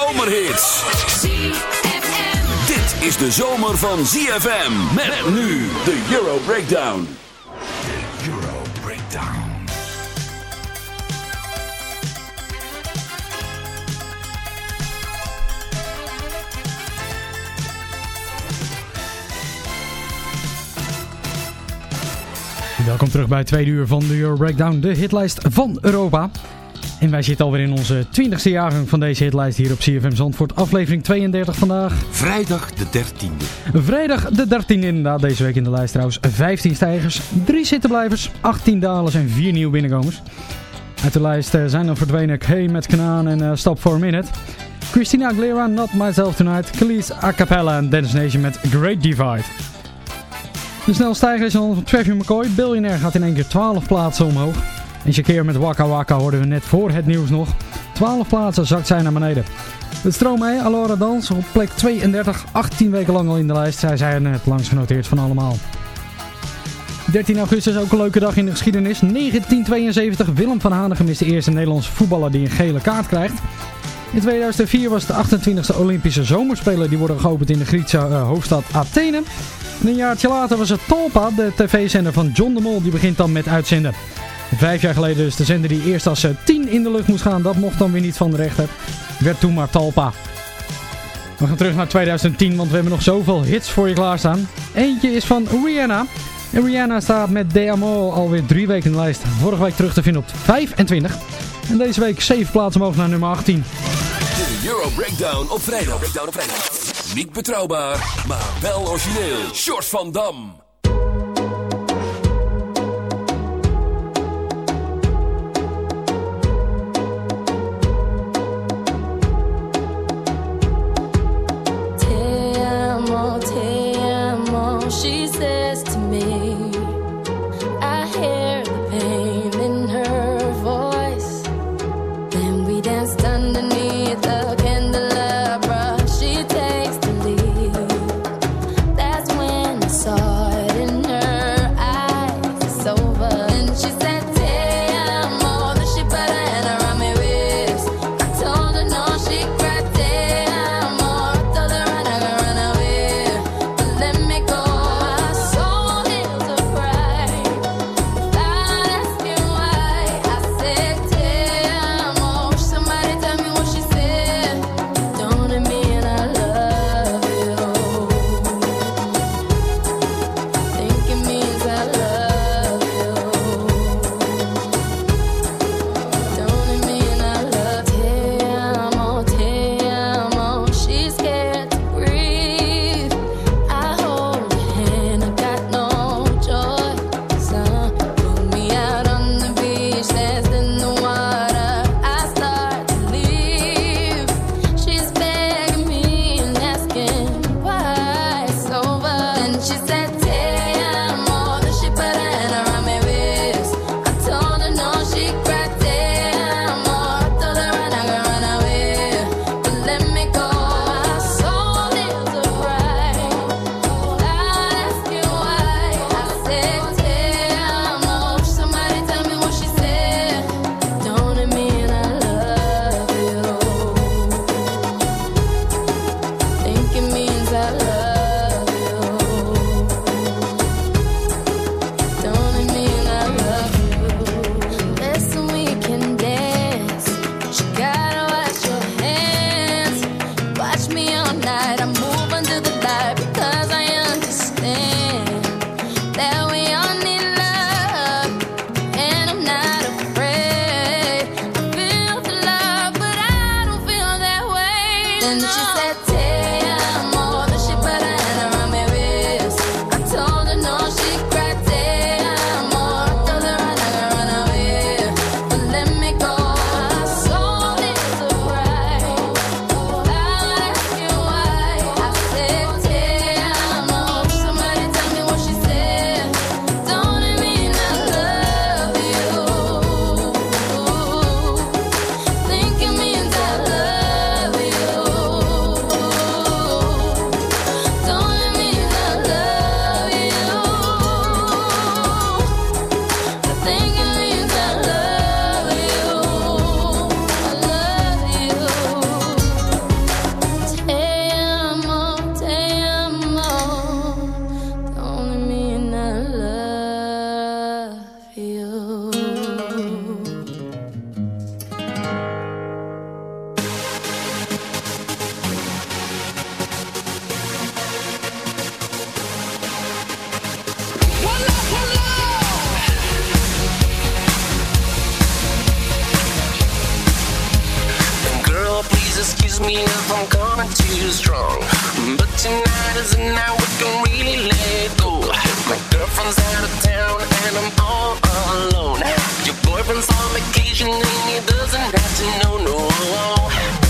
zomerhits. Dit is de zomer van ZFM. Met nu de Euro Breakdown. De Euro Breakdown. Welkom terug bij het tweede uur van de Euro Breakdown, de hitlijst van Europa. En wij zitten alweer in onze 20ste jaargang van deze hitlijst hier op CFM Zandvoort. Aflevering 32 vandaag. Vrijdag de 13e. Vrijdag de 13e inderdaad. Deze week in de lijst trouwens 15 stijgers, 3 zittenblijvers, 18 dalers en 4 nieuwe binnenkomers. Uit de lijst eh, zijn dan verdwenen Kay met Kanaan en uh, Stop for a Minute. Christina Aguilera, Not Myself Tonight. Khalees A Cappella en Dance Nation met Great Divide. De snelstijger is dan van Travis McCoy. Billionaire gaat in één keer 12 plaatsen omhoog. En Shakir met Waka Waka hoorden we net voor het nieuws nog. 12 plaatsen zakt zij naar beneden. Het Stromae, Alora Dans op plek 32, 18 weken lang al in de lijst. Zij zijn het langst genoteerd van allemaal. 13 augustus, ook een leuke dag in de geschiedenis. 1972, Willem van Hanegem is de eerste Nederlandse voetballer die een gele kaart krijgt. In 2004 was de 28e Olympische Zomerspelen. Die worden geopend in de Griekse uh, hoofdstad Athene. En een jaartje later was het Talpa, de tv-zender van John de Mol. Die begint dan met uitzenden. Vijf jaar geleden dus de zender die eerst als 10 in de lucht moest gaan. Dat mocht dan weer niet van de rechter. Werd toen maar Talpa. We gaan terug naar 2010, want we hebben nog zoveel hits voor je klaarstaan. Eentje is van Rihanna. En Rihanna staat met De Amor alweer drie weken in de lijst. Vorige week terug te vinden op 25. En deze week 7 plaatsen omhoog naar nummer 18. De Euro Breakdown op vrijdag. Breakdown op vrijdag. Niet betrouwbaar, maar wel origineel. Short van Dam. town and I'm all alone. Your boyfriend's on vacation and he doesn't have to know, no.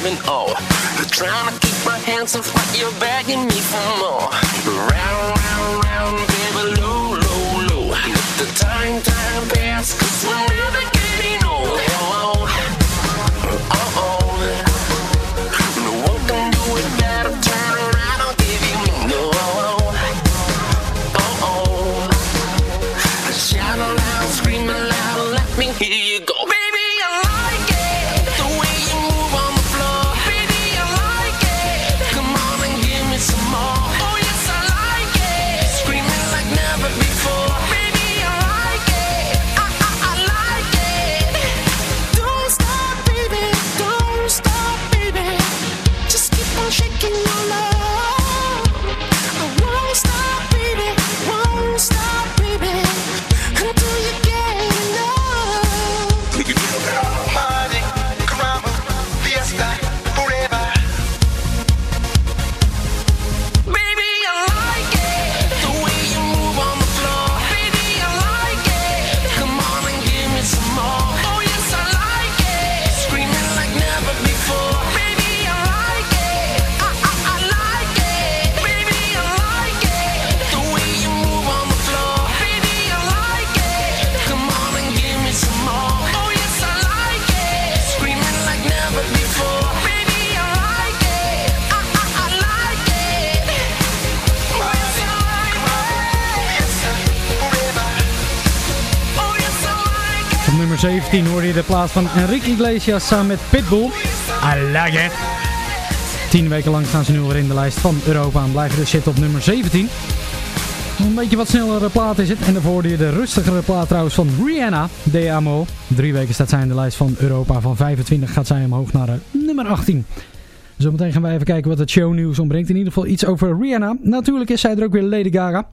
giving all. Trying to keep my hands off what you're begging me for more. Round, round, round, baby, low, low, low. Let the time, time pass, cause we're never de plaats van Enrique Iglesias samen met Pitbull. I like it. Tien weken lang staan ze nu weer in de lijst van Europa en blijven dus zitten op nummer 17. Een beetje wat snellere plaat is het. En daarvoor je de rustigere plaat trouwens van Rihanna, De Drie weken staat zij in de lijst van Europa. Van 25 gaat zij omhoog naar eh, nummer 18. Zometeen gaan wij even kijken wat het shownieuws ombrengt. In ieder geval iets over Rihanna. Natuurlijk is zij er ook weer Lady Gaga.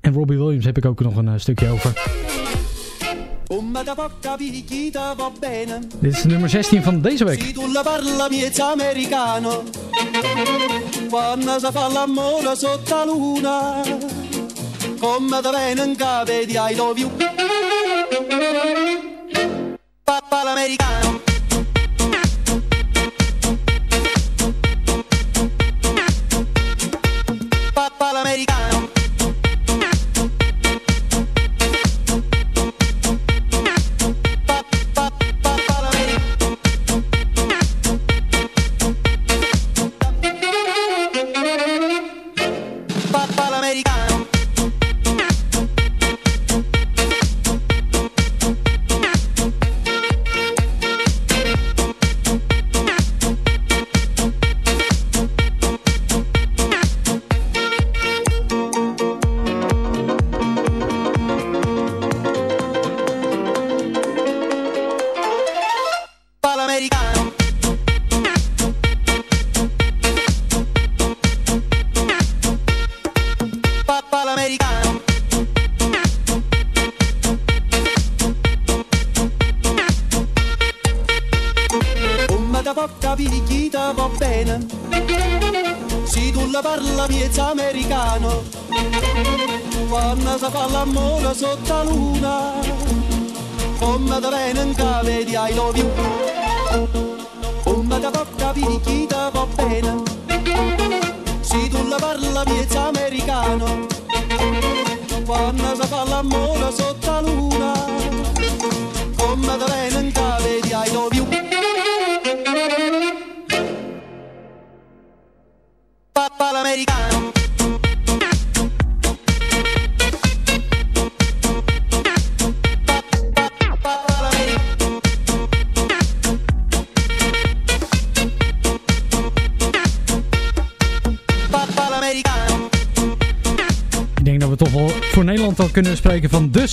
En Robbie Williams heb ik ook nog een eh, stukje over. Dit is nummer 16 van deze week. Quando sa fa l'amore sotto la luna, come da vengono capi di I love you. Papa l'americano. Papa l'americano.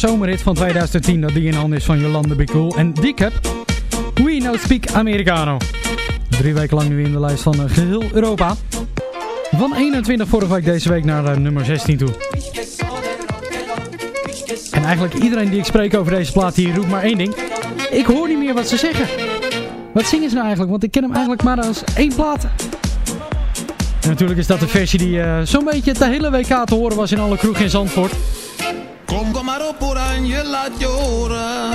Zomerhit van 2010 dat die in handen is van Jolande Be Cool en Dickup. We Now Speak Americano. Drie weken lang nu in de lijst van eh, geheel Europa. Van 21 vorige week deze week naar uh, nummer 16 toe. En eigenlijk iedereen die ik spreek over deze plaat hier roept maar één ding. Ik hoor niet meer wat ze zeggen. Wat zingen ze nou eigenlijk? Want ik ken hem eigenlijk maar als één plaat. En natuurlijk is dat de versie die uh, zo'n beetje de hele WK te horen was in alle kroegen in Zandvoort. Op Oranje, laat je horen.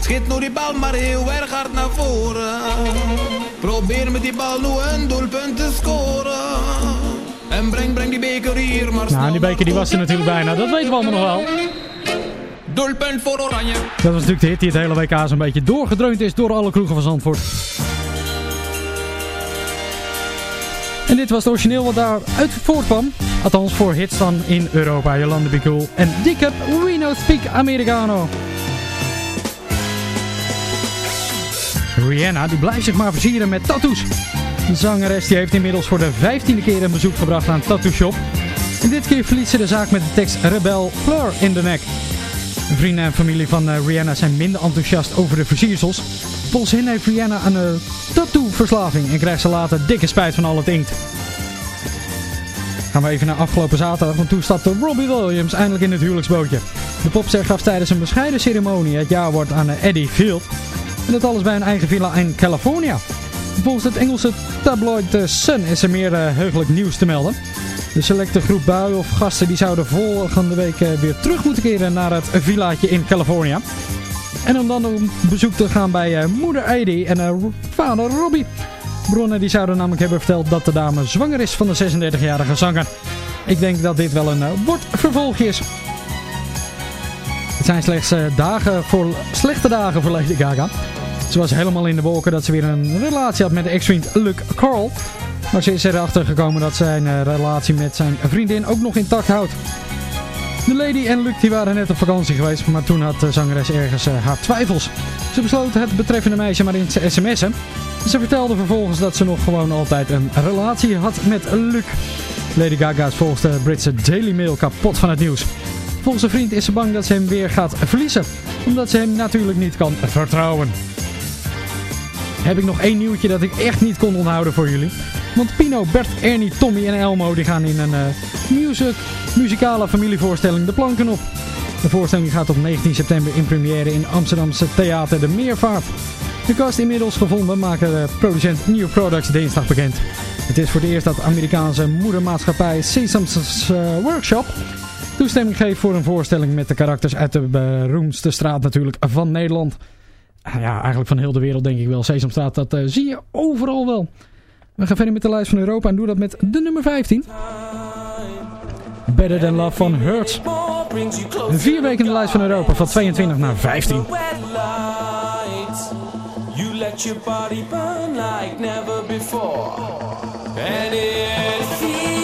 Schiet nou die bal maar heel erg hard naar voren. Probeer met die bal nu een doelpunt te scoren. En breng, breng die beker hier maar Nou, die beker die was er natuurlijk bijna. Dat weten we allemaal nog wel. Doelpunt voor Oranje. Dat was natuurlijk de hit die het hele WK zo'n beetje doorgedreund is door alle kroegen van Zandvoort. En dit was het origineel wat daaruit voortkwam. Althans voor hits dan in Europa. Jolande Be Cool en Dickup We Know Speak Americano. Rihanna die blijft zich maar versieren met tattoos. De zangeres die heeft inmiddels voor de vijftiende keer een bezoek gebracht aan tattoo shop. En dit keer verliet ze de zaak met de tekst Rebel Fleur in de nek. Vrienden en familie van uh, Rihanna zijn minder enthousiast over de versiersels. Volgens heeft Rihanna een uh, tattoo-verslaving en krijgt ze later dikke spijt van al het inkt. Gaan we even naar afgelopen zaterdag, want toen stapte Robbie Williams eindelijk in het huwelijksbootje. De popster gaf tijdens een bescheiden ceremonie het jaarwoord aan uh, Eddie Field. En dat alles bij een eigen villa in California. Volgens het Engelse tabloid The Sun is er meer heugelijk nieuws te melden. De selecte groep buien of gasten die zouden volgende week weer terug moeten keren naar het villaatje in California. En om dan op bezoek te gaan bij moeder Eddie en vader Robbie. Bronnen die zouden namelijk hebben verteld dat de dame zwanger is van de 36-jarige zanger. Ik denk dat dit wel een uh, woordvervolg is. Het zijn slechts dagen voor, slechte dagen voor Lady Gaga. Ze was helemaal in de wolken dat ze weer een relatie had met de ex-vriend Luke Carl. Maar ze is erachter gekomen dat zijn relatie met zijn vriendin ook nog intact houdt. De Lady en Luc die waren net op vakantie geweest, maar toen had de zangeres ergens uh, haar twijfels. Ze besloot het betreffende meisje maar in te sms'en. Ze vertelde vervolgens dat ze nog gewoon altijd een relatie had met Luc. Lady Gaga is volgens de Britse Daily Mail kapot van het nieuws. Volgens een vriend is ze bang dat ze hem weer gaat verliezen, omdat ze hem natuurlijk niet kan vertrouwen. Heb ik nog één nieuwtje dat ik echt niet kon onthouden voor jullie. Want Pino, Bert, Ernie, Tommy en Elmo die gaan in een uh, music, muzikale familievoorstelling de planken op. De voorstelling gaat op 19 september in première in Amsterdamse Theater de Meervaart. De cast inmiddels gevonden maken de producent New Products dinsdag bekend. Het is voor het eerst dat Amerikaanse moedermaatschappij Sesam's uh, Workshop toestemming geeft voor een voorstelling met de karakters uit de beroemdste straat natuurlijk van Nederland. Ja, eigenlijk van heel de wereld denk ik wel. Sesamstraat, dat uh, zie je overal wel. We gaan verder met de lijst van Europa en doen dat met de nummer 15. Better Than Love van Hurts. Vier weken in de lijst van Europa van 22 naar 15. You let your body burn like never before. And it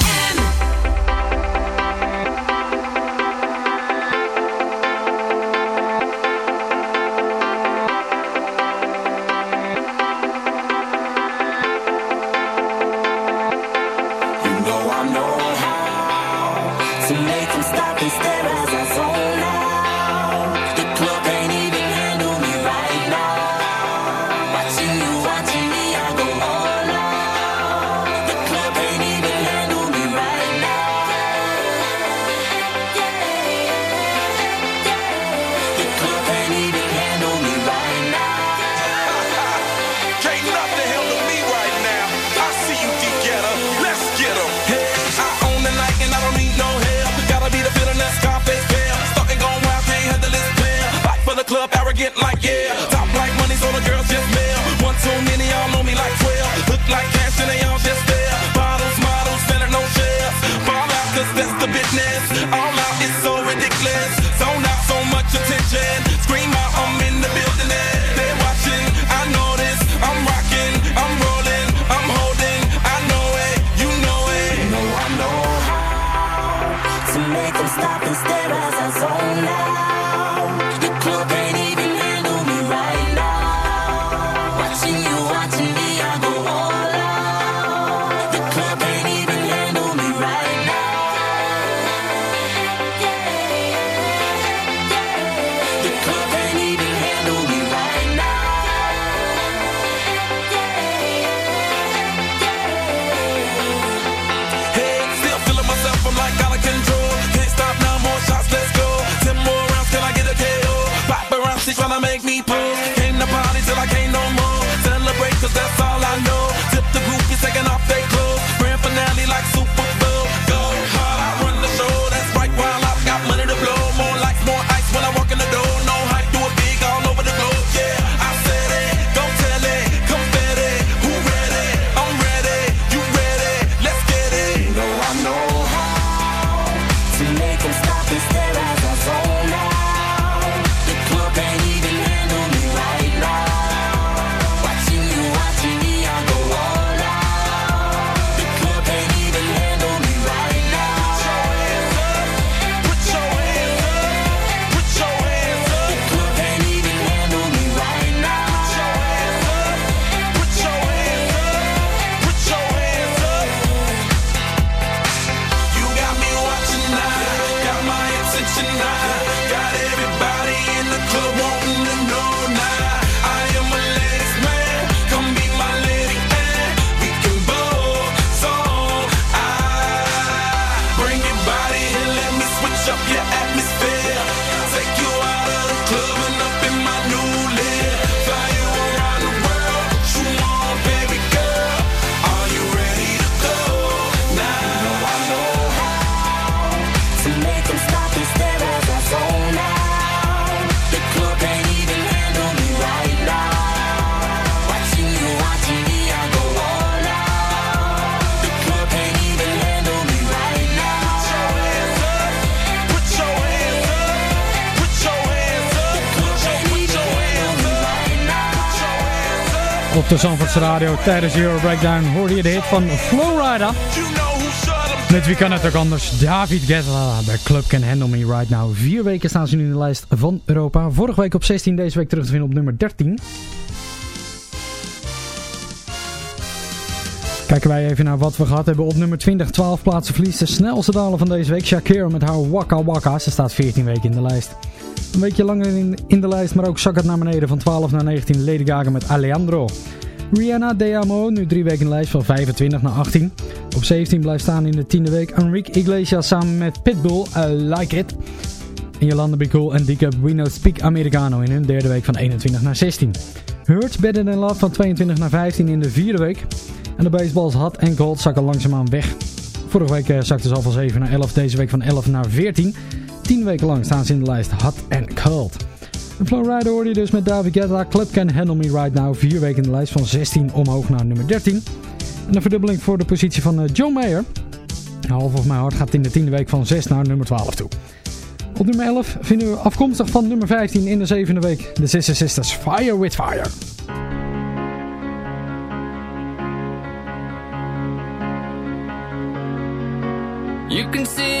De Zandvoortse Radio tijdens de Euro Breakdown hoorde je de hit van Flowrider. Met wie kan het ook anders? David Guetta. De club can handle me right now. Vier weken staan ze nu in de lijst van Europa. Vorige week op 16, deze week terug te vinden op nummer 13. Kijken wij even naar wat we gehad hebben. Op nummer 20, 12 plaatsen verlies. De snelste daler van deze week. Shakira met haar Waka Waka. Ze staat 14 weken in de lijst. Een weekje langer in, in de lijst, maar ook zak het naar beneden. Van 12 naar 19, Lady Gaga met Alejandro. Rihanna De Amo, nu drie weken in de lijst van 25 naar 18. Op 17 blijft staan in de tiende week Enrique Iglesias samen met Pitbull, I Like It. En Jolanda Be Cool en Dika We No Speak Americano in hun derde week van 21 naar 16. Hurts Better Than Love van 22 naar 15 in de vierde week. En de baseballs Hot en Cold zakken langzaamaan weg. Vorige week eh, zakte ze al van 7 naar 11, deze week van 11 naar 14. 10 weken lang staan ze in de lijst Hot and Cold. De Flowrider hoorde je dus met David Guetta. Club Can Handle Me Right Now. Vier weken in de lijst van 16 omhoog naar nummer 13. En een verdubbeling voor de positie van eh, John Mayer. Half of My Heart gaat in de tiende week van 6 naar nummer 12 toe. Op nummer 11 vinden we afkomstig van nummer 15 in de zevende week. De Sister Sisters Fire with Fire. You can see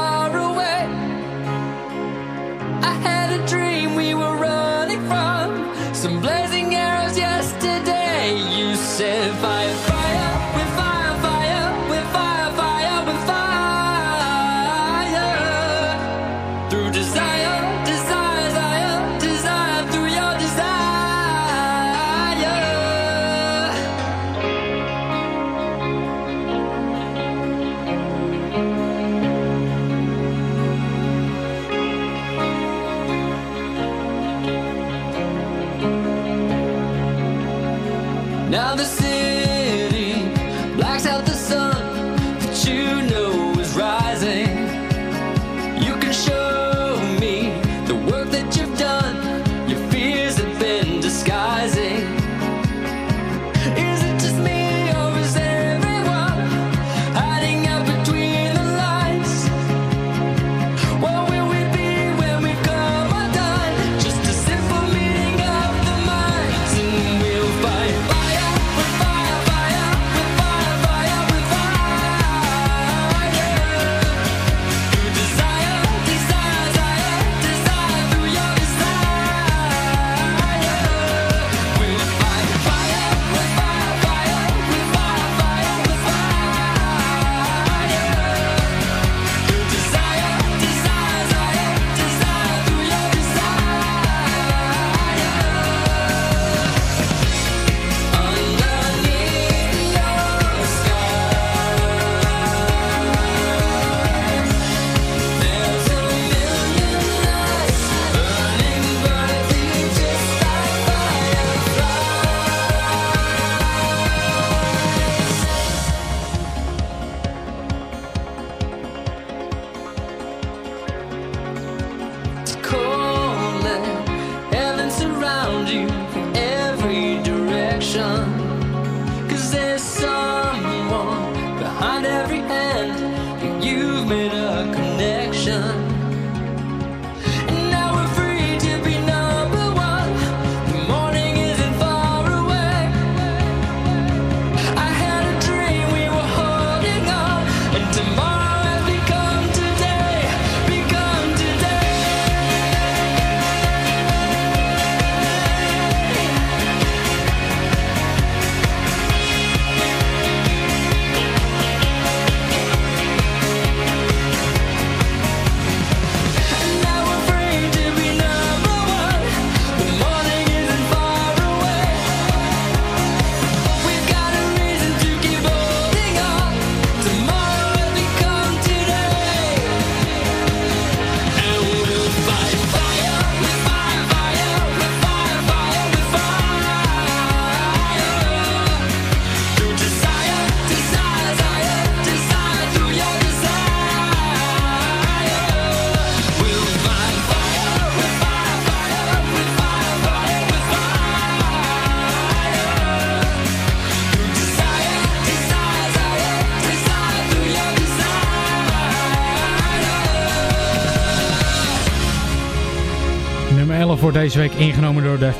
Voor deze week ingenomen door de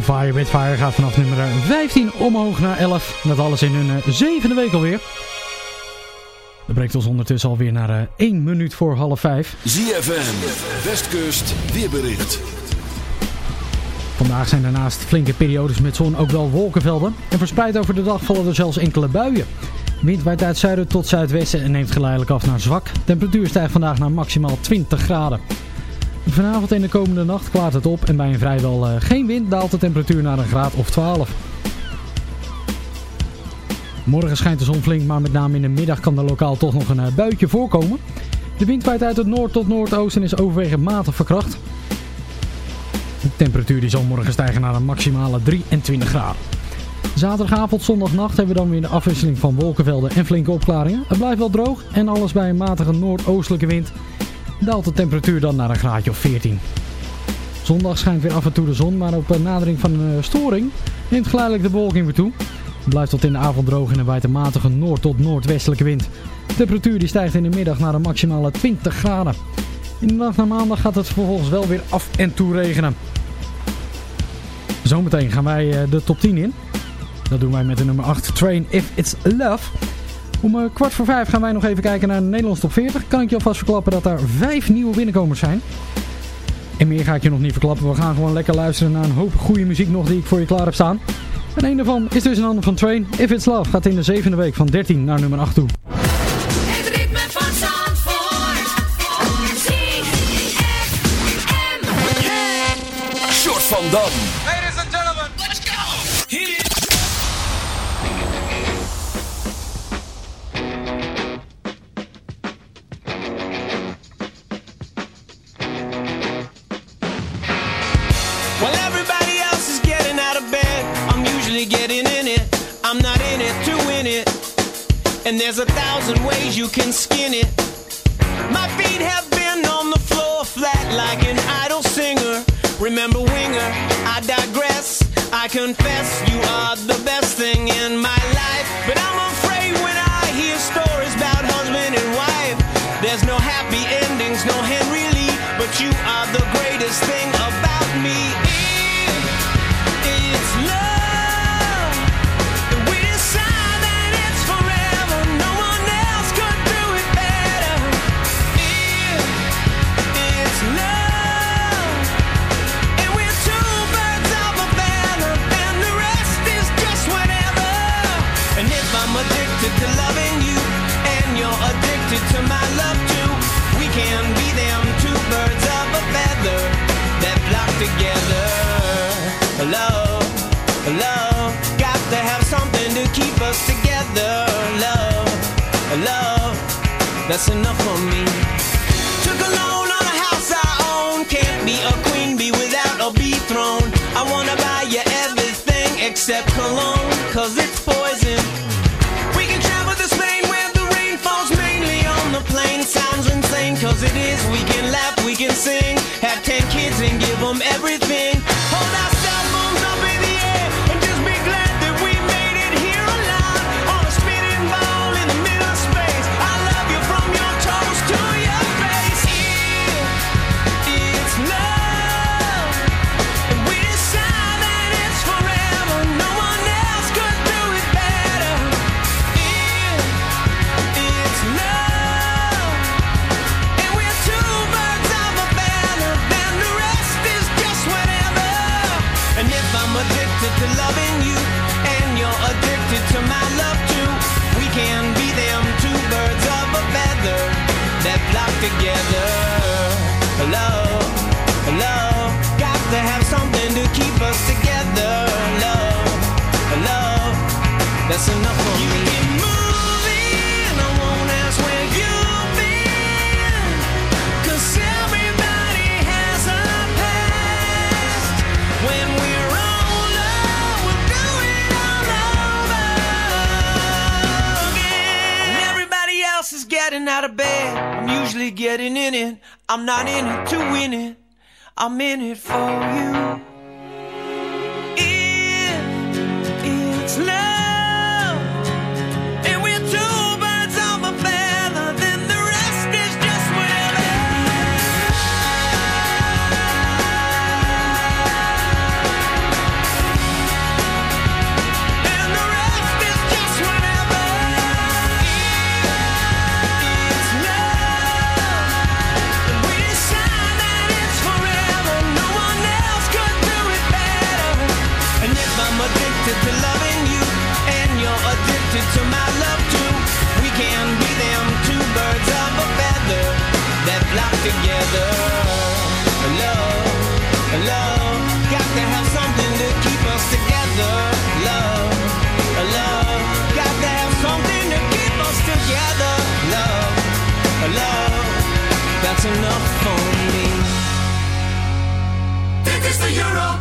Fire with Fire gaat vanaf nummer 15 omhoog naar 11. Dat alles in hun zevende week alweer. Dat brengt ons ondertussen alweer naar 1 minuut voor half 5. ZFM, Westkust, weerbericht. Vandaag zijn daarnaast flinke periodes met zon ook wel wolkenvelden. En verspreid over de dag vallen er zelfs enkele buien. Wind waait uit zuiden tot zuidwesten en neemt geleidelijk af naar zwak. Temperatuur stijgt vandaag naar maximaal 20 graden. Vanavond en de komende nacht klaart het op en bij een vrijwel eh, geen wind daalt de temperatuur naar een graad of 12. Morgen schijnt de zon flink, maar met name in de middag kan er lokaal toch nog een eh, buitje voorkomen. De wind waait uit het noord tot noordoosten en is overwegend matig verkracht. De temperatuur die zal morgen stijgen naar een maximale 23 graden. Zaterdagavond, zondagnacht hebben we dan weer de afwisseling van wolkenvelden en flinke opklaringen. Het blijft wel droog en alles bij een matige noordoostelijke wind daalt de temperatuur dan naar een graadje of 14. Zondag schijnt weer af en toe de zon, maar op nadering van een storing neemt geleidelijk de bewolking weer toe. Het blijft tot in de avond droog en waait een matige noord- tot noordwestelijke wind. De temperatuur die stijgt in de middag naar een maximale 20 graden. In de nacht naar maandag gaat het vervolgens wel weer af en toe regenen. Zometeen gaan wij eh, de top 10 in. Dat doen wij met de nummer 8, Train If It's Love. Om eh, kwart voor vijf gaan wij nog even kijken naar de Nederlands top 40. Kan ik je alvast verklappen dat daar vijf nieuwe binnenkomers zijn. En meer ga ik je nog niet verklappen. We gaan gewoon lekker luisteren naar een hoop goede muziek nog die ik voor je klaar heb staan. En een daarvan is dus een ander van Train. If It's Love gaat in de zevende week van 13 naar nummer 8 toe. Het ritme van Zandvoort. Short van Dam. And there's a thousand ways you can skin it. My feet have been on the floor flat like an idle singer. Remember Winger, I digress. I confess you are the best thing in my that's enough for me. Love, got to have something to keep us together. Love, love, got to have something to keep us together. Love, love, that's enough for me. Dit is de Euro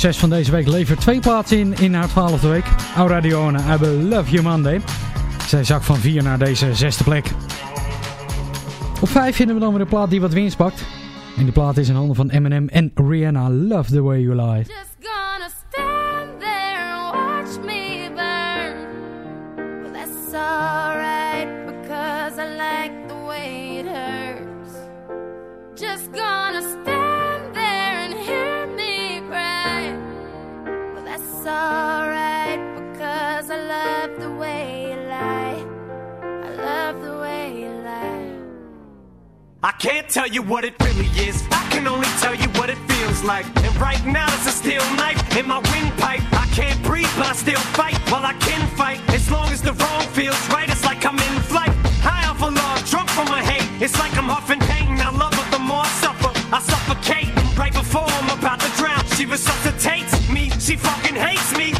zes 6 van deze week levert twee plaatsen in in haar twaalfde week. Aura Dione, I Love You Monday. Zij zak van 4 naar deze zesde plek. Op 5 vinden we dan weer een plaat die wat winst pakt. En die plaat is in handen van Eminem en Rihanna. Love the way you lie. love the way you lie. I love the way you lie. I can't tell you what it really is. I can only tell you what it feels like. And right now it's a steel knife in my windpipe. I can't breathe, but I still fight. While I can fight as long as the wrong feels right. It's like I'm in flight. High off a love, drunk from my hate. It's like I'm huffing pain. I love her the more I suffer. I suffocate right before I'm about to drown. She resuscitates me. She fucking hates me.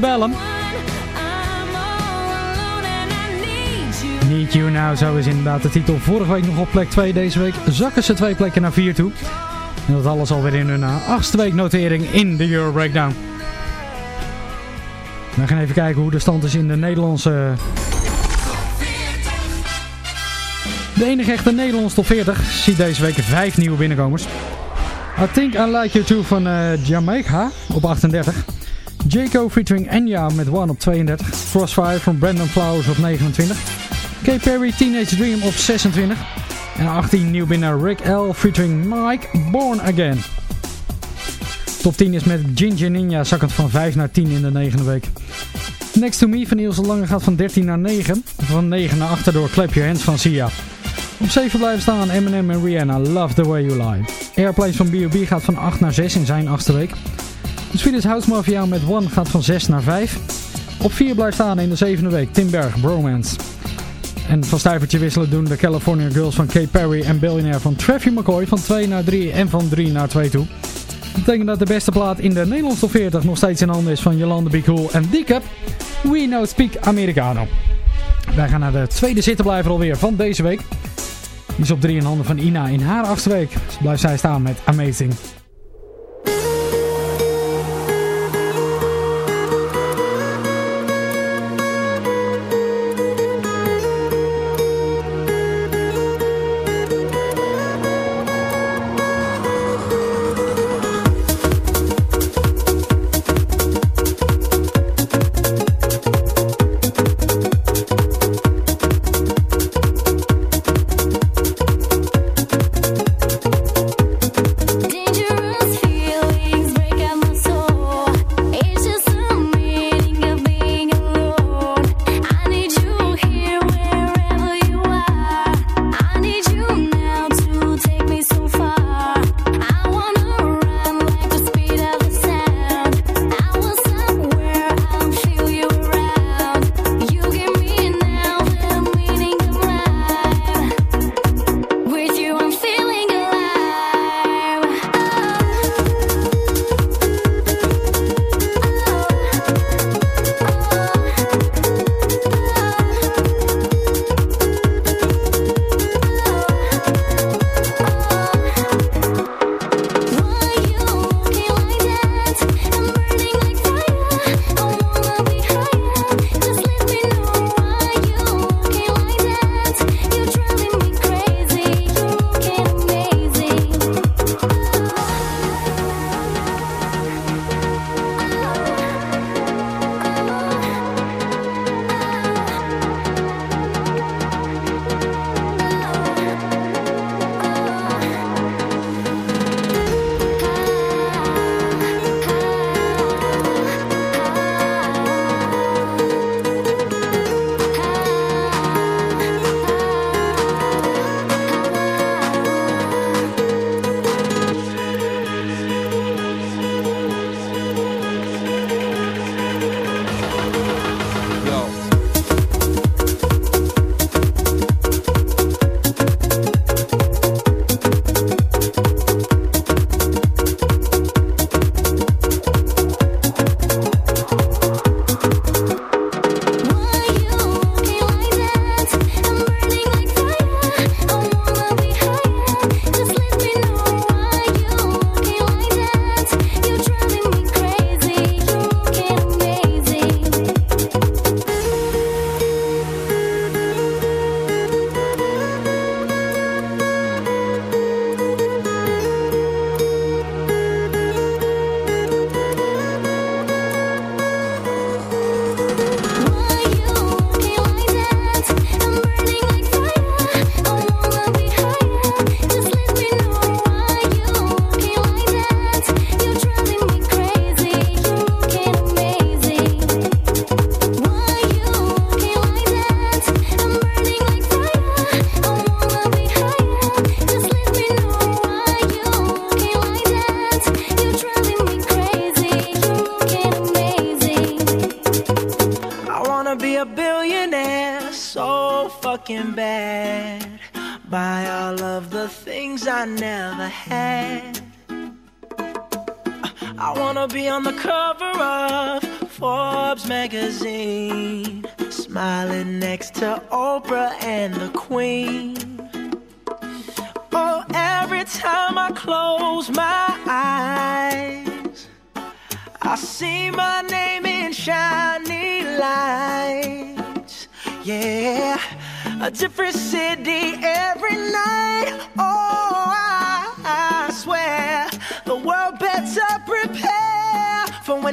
You. Need You Now, zo is inderdaad de titel. Vorige week nog op plek 2, deze week zakken ze twee plekken naar 4 toe. En dat alles alweer in hun eh, achtste week notering in de Euro Breakdown. We gaan even kijken hoe de stand is in de Nederlandse... De enige echte Nederlandse top 40 ziet deze week vijf nieuwe binnenkomers. I Think I Like You Too van eh, Jamaica op 38. Jaco featuring Enya met One op 32. Crossfire van Brandon Flowers op 29. K. Perry Teenage Dream op 26. En 18 nieuw binnen Rick L. featuring Mike Born Again. Top 10 is met Ginger Ninja zakkend van 5 naar 10 in de negende week. Next to Me van Niels Lange gaat van 13 naar 9. Van 9 naar 8 door Clap Your Hands van Sia. Op 7 blijven staan Eminem en Rihanna, Love The Way You Lie. Airplanes van B.O.B. gaat van 8 naar 6 in zijn achtste week. De Swedish House Mafia met One gaat van 6 naar 5. Op 4 blijft staan in de zevende week Tim Berg, Bromance. En van stuivertje wisselen doen de California Girls van Kate Perry en Billionaire van Traffy McCoy van 2 naar 3 en van 3 naar 2 toe. Dat betekent dat de beste plaat in de Nederlandse top 40 nog steeds in handen is van Jolande Be Cool en Deekup. We Know Speak Americano. Wij gaan naar de tweede zittenblijver alweer van deze week. Die is op 3 in handen van Ina in haar achtste week. Dus blijft zij staan met Amazing.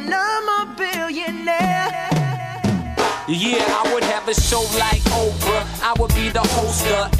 When I'm a billionaire. Yeah, I would have a show like Oprah. I would be the host of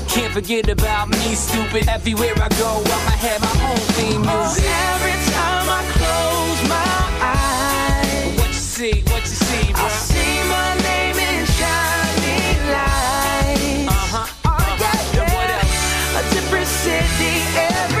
can't forget about me, stupid. Everywhere I go, I'ma have my own theme music. Oh, every time I close my eyes, what you see, what you see, bro? I see my name in shining lights. Uh-huh. Oh, yeah, And what else? A different city every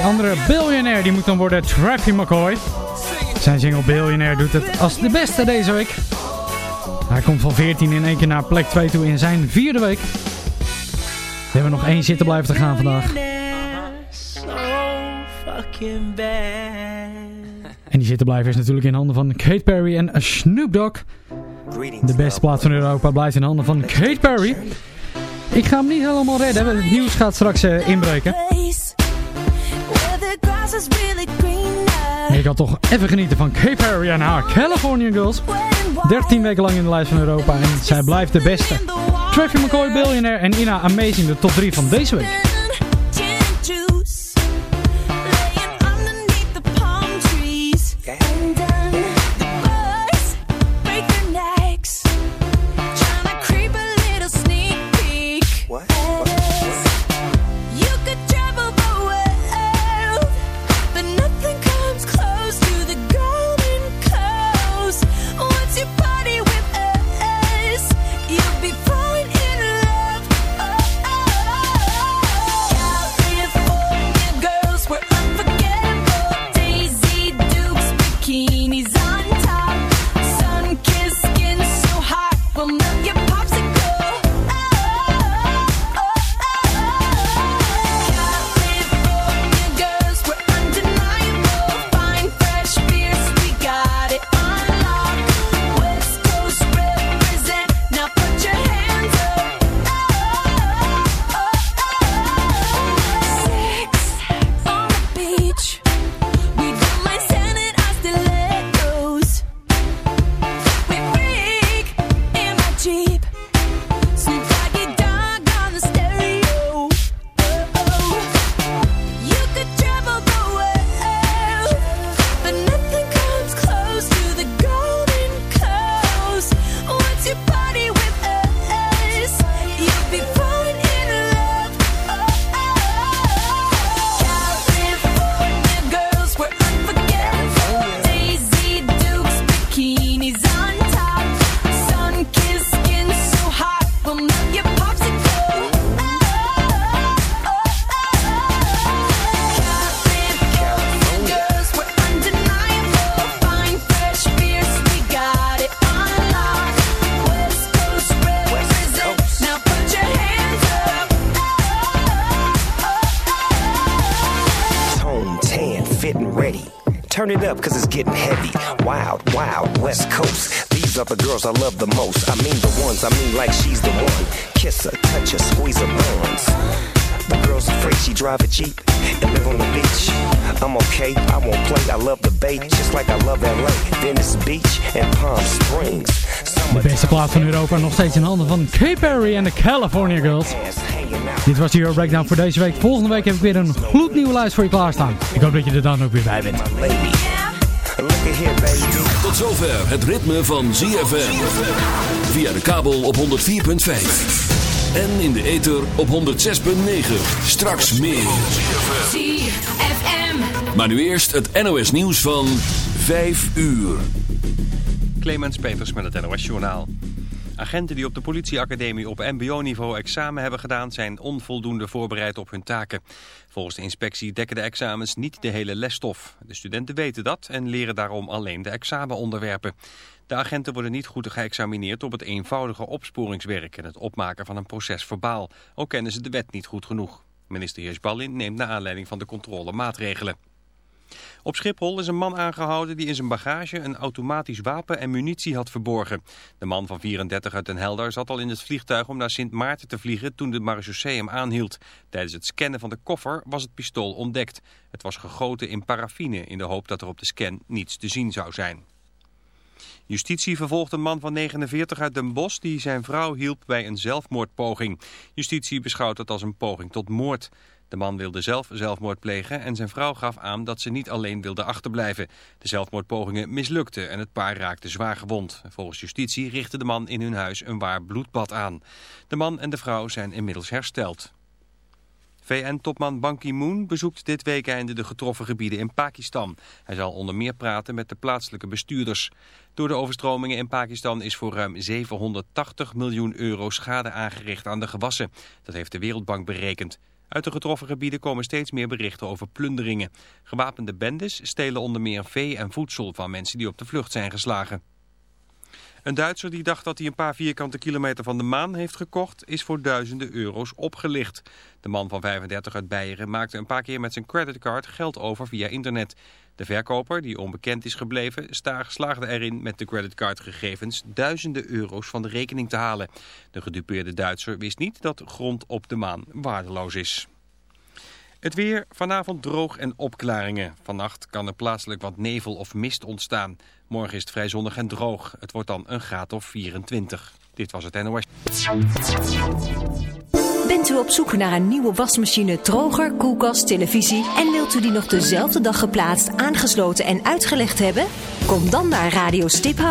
die andere biljonair die moet dan worden Trappy McCoy. Zijn single Billionaire doet het als de beste deze week. Hij komt van 14 in één keer naar plek 2 toe in zijn vierde week. We hebben nog één zitten blijven te gaan vandaag. En die zittenblijver is natuurlijk in handen van Kate Perry en Snoop Dogg. De beste plaat van Europa blijft in handen van Kate Perry. Ik ga hem niet helemaal redden. Het nieuws gaat straks eh, inbreken. Ik had toch even genieten van Kate Perry en haar California Girls. 13 weken lang in de lijst van Europa en zij blijft de beste. Traffy McCoy, Billionaire en Ina Amazing, de top 3 van deze week. Plaat van Europa nog steeds in handen van Kay Perry en de California Girls. Dit was de Euro Breakdown voor deze week. Volgende week heb ik weer een gloednieuwe lijst voor je klaarstaan. Ik hoop dat je er dan ook weer bij bent. Tot zover het ritme van ZFM. Via de kabel op 104.5. En in de ether op 106.9. Straks meer. ZFM. Maar nu eerst het NOS nieuws van 5 uur. Clemens Peters met het NOS Journaal. Agenten die op de politieacademie op mbo-niveau examen hebben gedaan... zijn onvoldoende voorbereid op hun taken. Volgens de inspectie dekken de examens niet de hele lesstof. De studenten weten dat en leren daarom alleen de examenonderwerpen. De agenten worden niet goed geëxamineerd op het eenvoudige opsporingswerk... en het opmaken van een proces verbaal. Ook kennen ze de wet niet goed genoeg. Minister Heersballin neemt naar aanleiding van de controle maatregelen. Op Schiphol is een man aangehouden die in zijn bagage een automatisch wapen en munitie had verborgen. De man van 34 uit Den Helder zat al in het vliegtuig om naar Sint Maarten te vliegen toen de marechaussee hem aanhield. Tijdens het scannen van de koffer was het pistool ontdekt. Het was gegoten in paraffine in de hoop dat er op de scan niets te zien zou zijn. Justitie vervolgt een man van 49 uit Den Bosch die zijn vrouw hielp bij een zelfmoordpoging. Justitie beschouwt het als een poging tot moord. De man wilde zelf zelfmoord plegen en zijn vrouw gaf aan dat ze niet alleen wilde achterblijven. De zelfmoordpogingen mislukten en het paar raakte zwaar gewond. Volgens justitie richtte de man in hun huis een waar bloedbad aan. De man en de vrouw zijn inmiddels hersteld. VN-topman Ban Ki-moon bezoekt dit weekende de getroffen gebieden in Pakistan. Hij zal onder meer praten met de plaatselijke bestuurders. Door de overstromingen in Pakistan is voor ruim 780 miljoen euro schade aangericht aan de gewassen. Dat heeft de Wereldbank berekend. Uit de getroffen gebieden komen steeds meer berichten over plunderingen. Gewapende bendes stelen onder meer vee en voedsel van mensen die op de vlucht zijn geslagen. Een Duitser die dacht dat hij een paar vierkante kilometer van de maan heeft gekocht, is voor duizenden euro's opgelicht. De man van 35 uit Beieren maakte een paar keer met zijn creditcard geld over via internet. De verkoper, die onbekend is gebleven, slaagde erin met de creditcardgegevens duizenden euro's van de rekening te halen. De gedupeerde Duitser wist niet dat grond op de maan waardeloos is. Het weer, vanavond droog en opklaringen. Vannacht kan er plaatselijk wat nevel of mist ontstaan. Morgen is het vrij zonnig en droog. Het wordt dan een graad of 24. Dit was het NOS. Bent u op zoek naar een nieuwe wasmachine, droger, koelkast, televisie... en wilt u die nog dezelfde dag geplaatst, aangesloten en uitgelegd hebben? Kom dan naar Radio Stiphout.